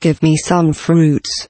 Give me some fruits.